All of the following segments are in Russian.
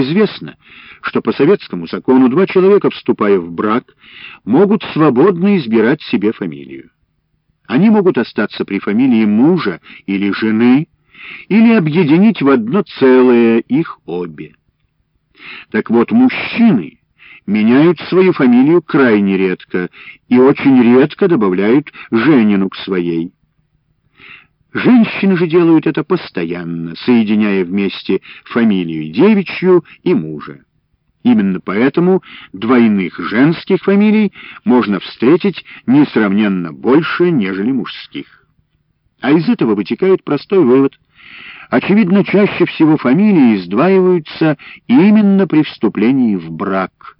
Известно, что по советскому закону два человека, вступая в брак, могут свободно избирать себе фамилию. Они могут остаться при фамилии мужа или жены, или объединить в одно целое их обе. Так вот, мужчины меняют свою фамилию крайне редко и очень редко добавляют Женину к своей. Женщины же делают это постоянно, соединяя вместе фамилию девичью и мужа. Именно поэтому двойных женских фамилий можно встретить несравненно больше, нежели мужских. А из этого вытекает простой вывод. Очевидно, чаще всего фамилии сдваиваются именно при вступлении в брак.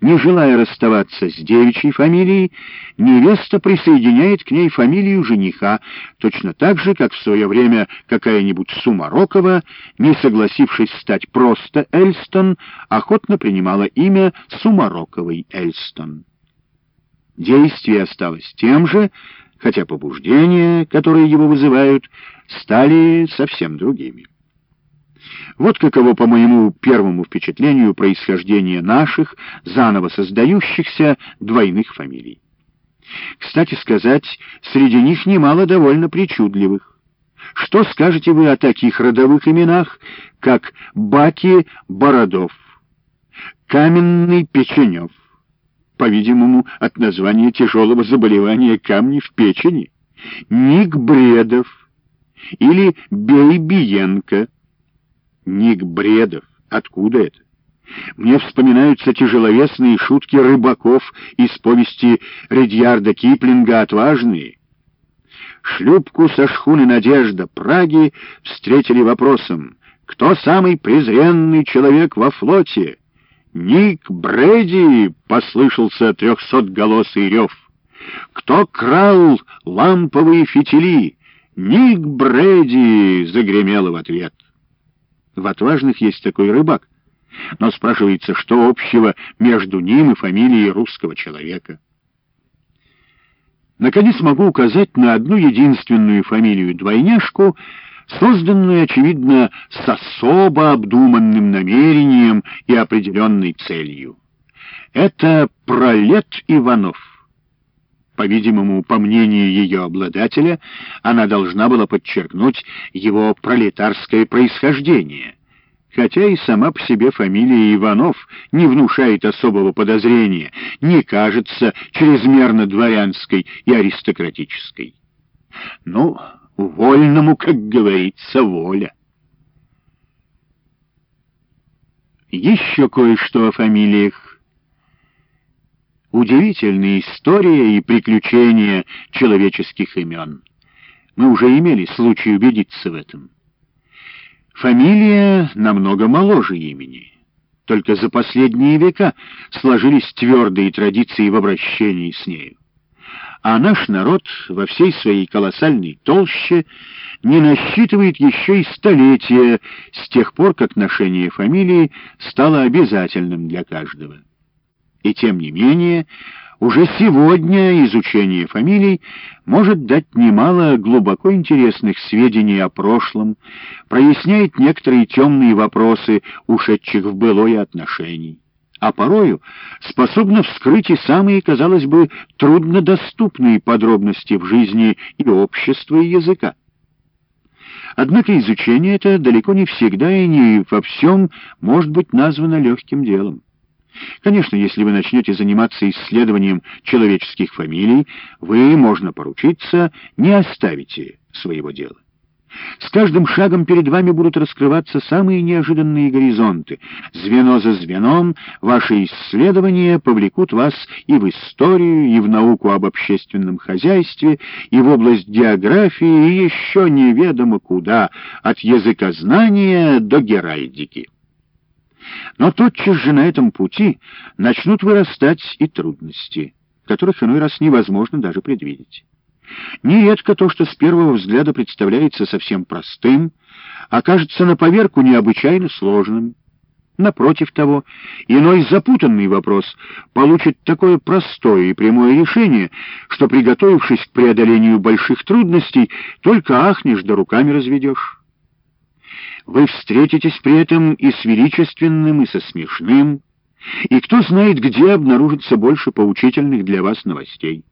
Не желая расставаться с девичьей фамилией, невеста присоединяет к ней фамилию жениха, точно так же, как в свое время какая-нибудь Сумарокова, не согласившись стать просто Эльстон, охотно принимала имя Сумароковой Эльстон. Действие осталось тем же, хотя побуждения, которые его вызывают, стали совсем другими. Вот каково, по моему первому впечатлению, происхождение наших, заново создающихся двойных фамилий. Кстати сказать, среди них немало довольно причудливых. Что скажете вы о таких родовых именах, как Баки Бородов, Каменный Печенев, по-видимому, от названия тяжелого заболевания камней в печени, Ник Бредов или Бейбиенко, Ник Бредов. Откуда это? Мне вспоминаются тяжеловесные шутки рыбаков из повести Редьярда Киплинга «Отважные». Шлюпку со шхуны «Надежда» Праги встретили вопросом «Кто самый презренный человек во флоте?» «Ник Брэди!» — послышался трехсотголосый рев. «Кто крал ламповые фитили?» «Ник Брэди!» — загремело в ответ. В отважных есть такой рыбак. Но спрашивается, что общего между ним и фамилией русского человека? Наконец могу указать на одну единственную фамилию-двойняшку, созданную, очевидно, с особо обдуманным намерением и определенной целью. Это Пролет Иванов. По-видимому, по мнению ее обладателя, она должна была подчеркнуть его пролетарское происхождение, хотя и сама по себе фамилия Иванов не внушает особого подозрения, не кажется чрезмерно дворянской и аристократической. Ну, вольному, как говорится, воля. Еще кое-что о фамилиях. Удивительная история и приключения человеческих имен. Мы уже имели случай убедиться в этом. Фамилия намного моложе имени. Только за последние века сложились твердые традиции в обращении с нею. А наш народ во всей своей колоссальной толще не насчитывает еще и столетия с тех пор, как ношение фамилии стало обязательным для каждого. И тем не менее, уже сегодня изучение фамилий может дать немало глубоко интересных сведений о прошлом, проясняет некоторые темные вопросы, ушедших в былое отношений, а порою способна вскрыть и самые, казалось бы, труднодоступные подробности в жизни и общества, и языка. Однако изучение это далеко не всегда и не во всем может быть названо легким делом. Конечно, если вы начнете заниматься исследованием человеческих фамилий, вы, можно поручиться, не оставите своего дела. С каждым шагом перед вами будут раскрываться самые неожиданные горизонты. Звено за звеном ваши исследования повлекут вас и в историю, и в науку об общественном хозяйстве, и в область географии, и еще неведомо куда, от языкознания до геральдики. Но тотчас же на этом пути начнут вырастать и трудности, которых иной раз невозможно даже предвидеть. Нередко то, что с первого взгляда представляется совсем простым, окажется на поверку необычайно сложным. Напротив того, иной запутанный вопрос получит такое простое и прямое решение, что, приготовившись к преодолению больших трудностей, только ахнешь да руками разведешь. Вы встретитесь при этом и с величественным, и со смешным, и кто знает, где обнаружится больше поучительных для вас новостей.